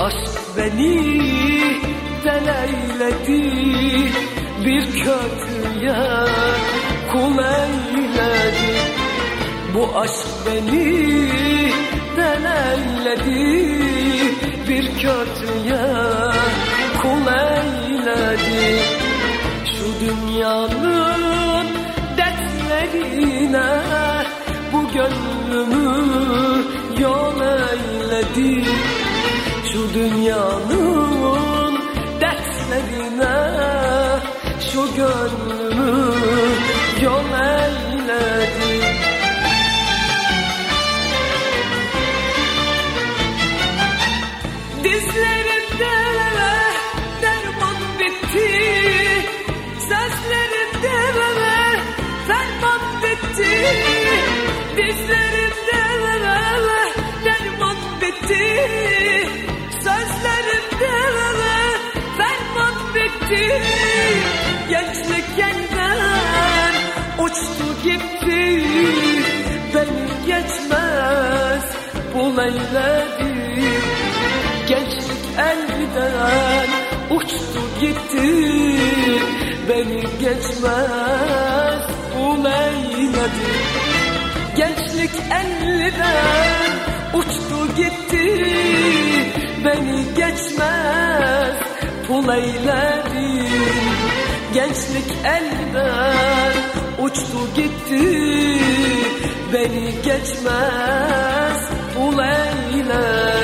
aşk beni deleyledi Bir kötüye kul eyledi. Bu aşk beni deleyledi Bir kötüye kul eyledi. Şu dünyanın dertlerine Bu gönlümü yol eyledi Şu dünyanın dertlerine Şu gönlümü bitti Gençlik elden uçtu gitti. Beni geçmez bu eyledi Gençlik elden uçtu gitti. Beni geçmez bu eyledi Gençlik elden uçtu gitti. Beni geçmez pul eyledi Gençlik elden uçtu gitti. Beni geçmez pul eyledi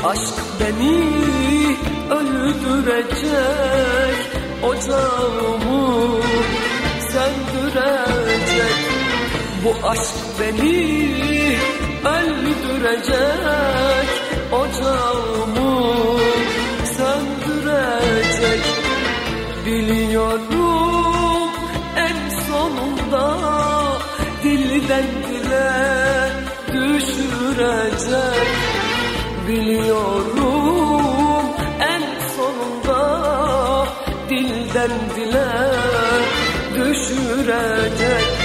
Aşk beni öldürecek Ocağımı söndürecek Bu aşk beni öldürecek Ocağımı söndürecek Biliyorum en sonunda dilden dile düşürecek Biliyorum. En sonunda dilden dile düşürecek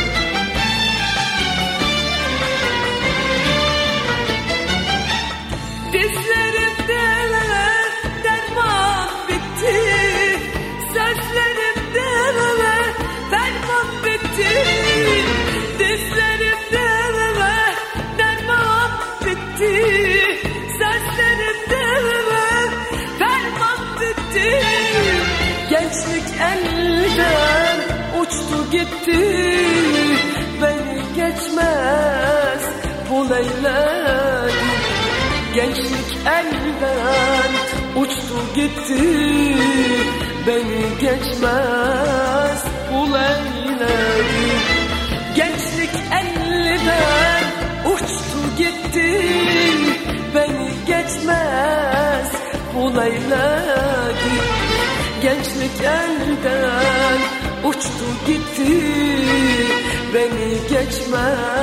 elden uçtu gitti. Beni geçmez bu leyledi Gençlik elden uçtu gitti. Beni geçmez bu leyledi Gençlik elden uçtu gitti. Beni geçmez bu leyledi Gençlik elden uçtu gitti Beni geçmez